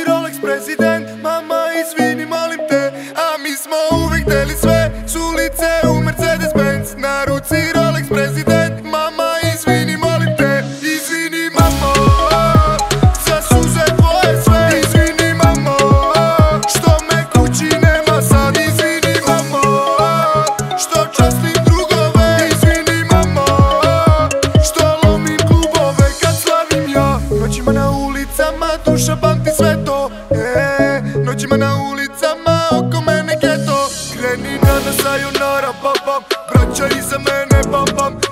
i Rolex prezident. Mama izvini molim te, a mi smo uvek deli sve. Su lice u Mercedes Benz, na ruci mene Noćima na ulicama oko mene geto Kreni na nasaju nora bam bam Braća iza mene bam bam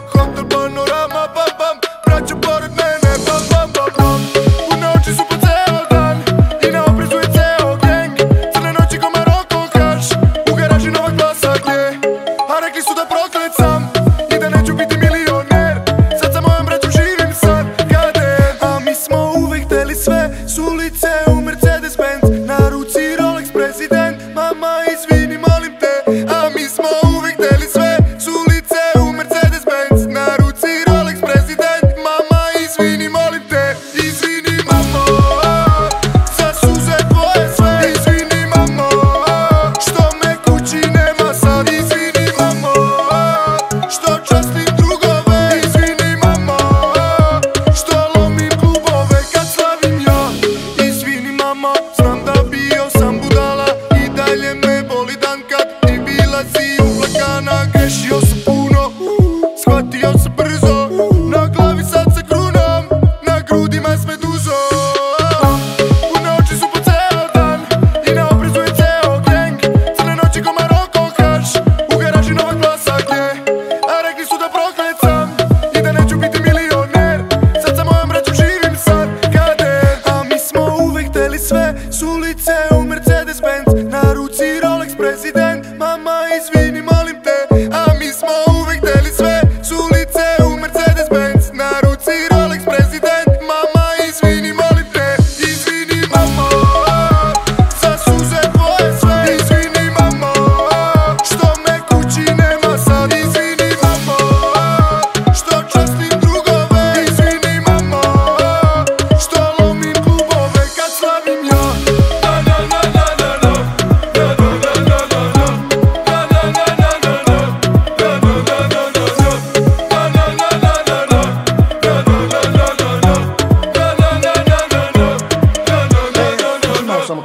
president, mama is winning. president, mama is winning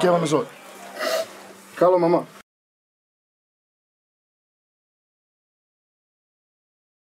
δικαίωμα με ζώα. Καλό μαμά.